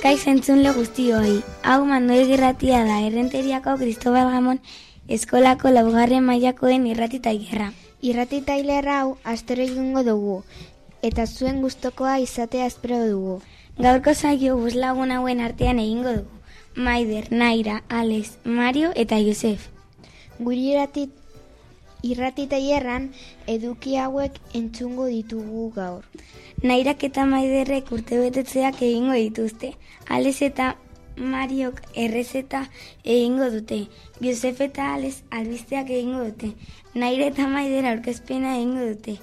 Kai zentzunle guztioi, hau mandoi girratia da errenteriako Cristobal Gamon eskolako laugarren mailakoen irratita gerra. Irratita hau astero egingo dugu, eta zuen gustokoa izatea espero dugu. Gaurko zaio bus lagun hauen artean egingo dugu. Maider, Naira, Alex, Mario eta Josef. Guri irratit, irratita hierran eduki hauek entzungo ditugu gaur. Nairak eta Maiderrek urte betetzeak egingo dituzte. Alex eta Mariok errezeta egingo dute. Josef eta Alex albisteak egingo dute. Naira eta Maider aurkezpena egingo dute.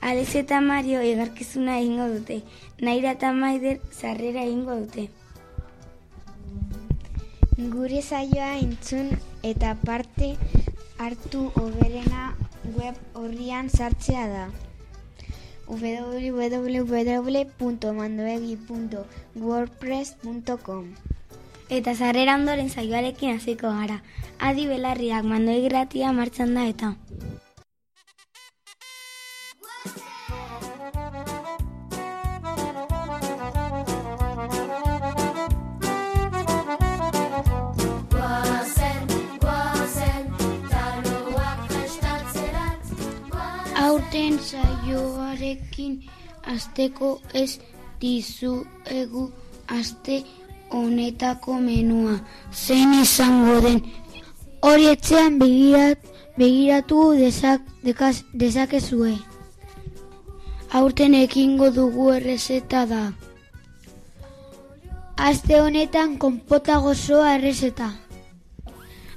Alex eta Mario egarkizuna egingo dute. Naira eta Maider sarrera egingo dute. Gure zaioa entzun eta parte hartu oberena web horrian sartzea da www.mandoegi.wordpress.com Eta zarrera ondoren zaioarekin hasiko gara. Adi belarriak mandoegi gratia martxan da eta. Aurten saioarekin asteko ez dizuegu aste honetako menua. Zein izango den hori etxean begirat, begiratu dezak, dekaz, dezakezue. Aurten ekingo dugu errezeta da. Aste honetan konpota gozoa errezeta.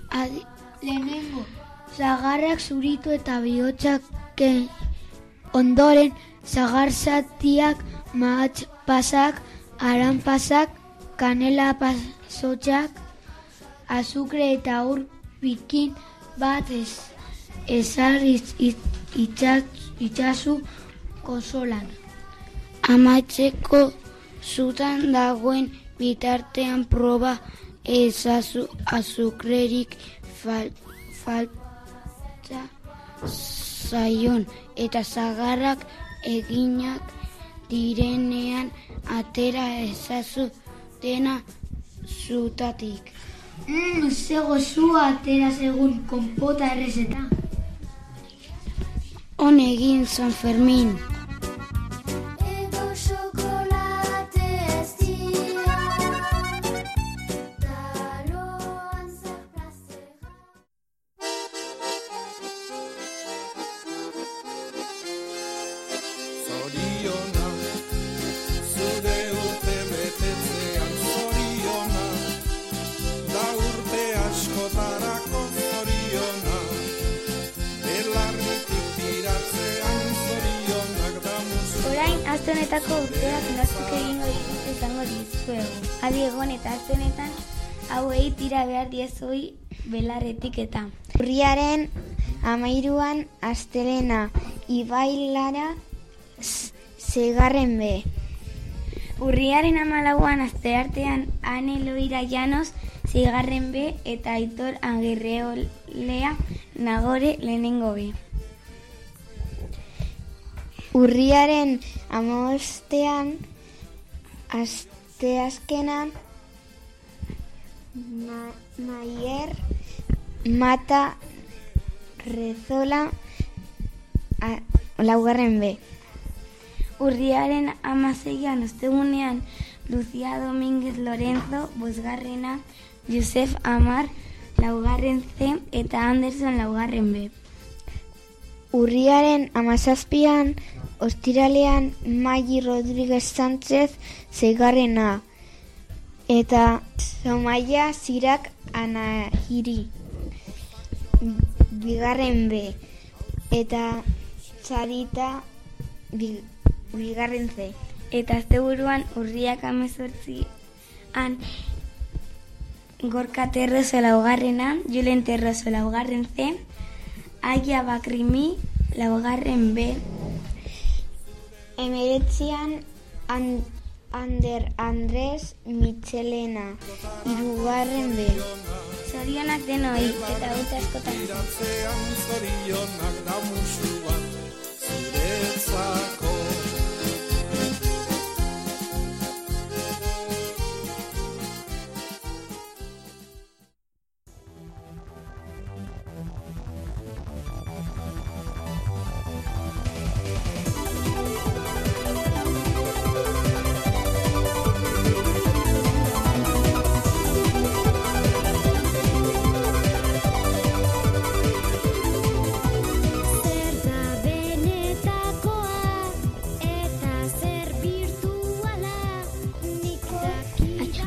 Adi, lehenengo, zagarrak zuritu eta bihotxak ondoren zagarzatiak mahatz pasak, aran pasak, kanela pasotxak, azukre eta ur bikin bat ez, ezar itxasu konsolan. Amatzeko zutan dagoen bitartean proba ezazu azukrerik fal, falta zaion eta zagarrak eginak direnean atera ezazu dena zutatik. Mmm, ze gozua atera segun konpota errezeta. Hon egin San Fermin. Honetako urteak norzuk egingo dituzte izango dizuegu. Adi egon eta aste honetan hauei tira behar diezoi belarretik eta. Urriaren amairuan astelena ibailara zegarren be. Urriaren amalauan azte artean Ane Loira Llanos zigarren be eta Aitor Agirreolea Nagore lehenengo be. Urriaren amostean asteazkenan na, Naier Mata Rezola a, laugarren be. Urriaren amaseian ostegunean Lucia Domínguez Lorenzo bosgarrena, Josef Amar laugarren C eta Anderson laugarren B. Urriaren amazazpian ostiralean Magi Rodríguez Sánchez zeigarrena eta Somaia Zirak Anahiri bigarren B. Eta Zarita bi, bigarren C. Eta asteburuan urriak amezortzian Gorka Terroso laugarrena, Julen Terroso laugarren C, Aia Bakrimi laugarren B, Emeretzian an, Ander Andres Michelena, irugarren B. Zorionak denoi eta urte askotan. Zorionak da musu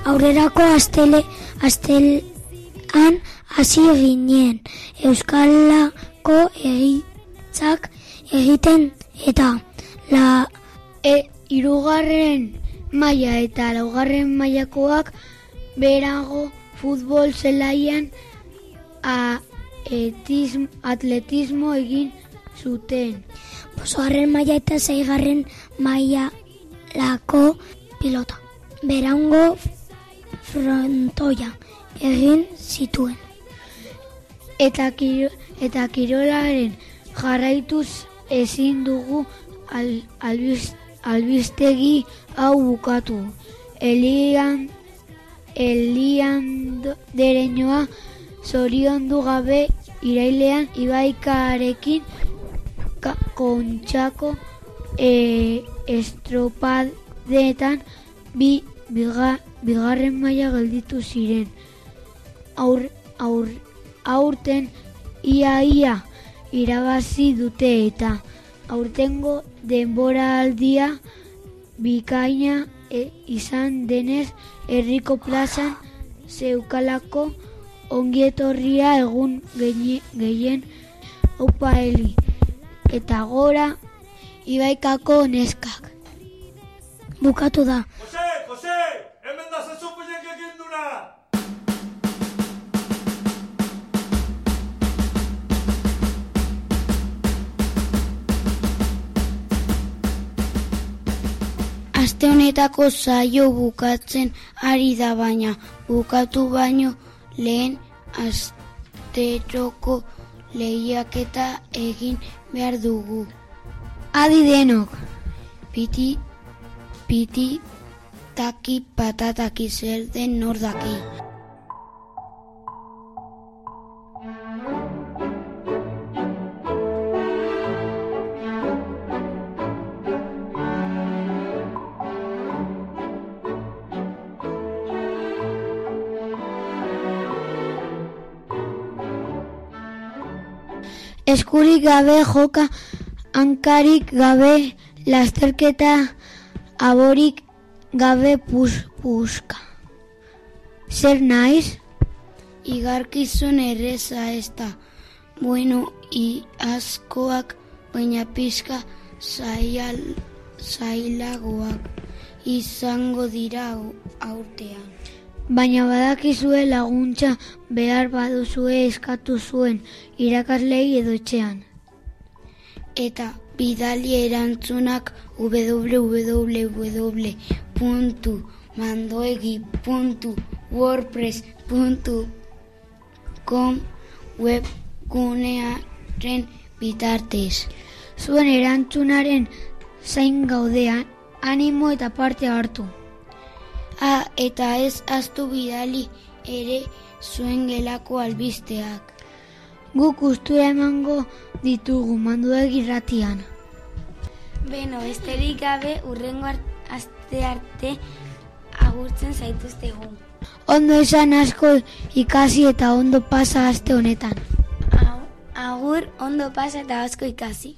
Aurrerako astele astelan hasi ginen Euskalako egitzak egiten eta la E, irugarren maila eta laugarren mailakoak berago futbol zelaian a, etism, atletismo egin zuten. Bosgarren maila eta zeigarren maila lako pilota. Berango frontoia egin zituen. Eta, kiro, eta kirolaren jarraituz ezin dugu al, albiz, albistegi hau bukatu. Elian, elian dereñoa zoriondu gabe irailean ibaikarekin ka, kontxako e, estropadetan bi biga, bigarren maila gelditu ziren. Aur, aur, aurten ia ia irabazi dute eta aurtengo denboraldia bikaina e, izan denez herriko plazan zeukalako ongietorria egun gehi- gehien opa heli eta gora ibaikako neskak. Bukatu da. Honetako saio bukatzen ari da baina bukatu baino lehen asteroko lehiaketa egin behar dugu. Adi denok, Piti, piti, taki, patataki zer den nor eskurik gabe joka, hankarik gabe lasterketa, aborik gabe pus, puska. Zer naiz? Igarkizun erreza ez da. Bueno, i askoak baina pizka zaial, zailagoak izango dira au- aurtean. Baina badakizue laguntza behar baduzue eskatu zuen irakaslei edo etxean. Eta bidali erantzunak www.mandoegi.wordpress.com webgunearen bitartez. Zuen erantzunaren zain gaudean, animo eta parte hartu. Eta ez astu bidali ere zuen gelako albisteak. Guk ustura emango ditugu manduek irratian. Beno, besterik gabe urrengo aste arte agurtzen zaituztegu. Ondo esan asko ikasi eta ondo pasa aste honetan. Agur, ondo pasa eta asko ikasi.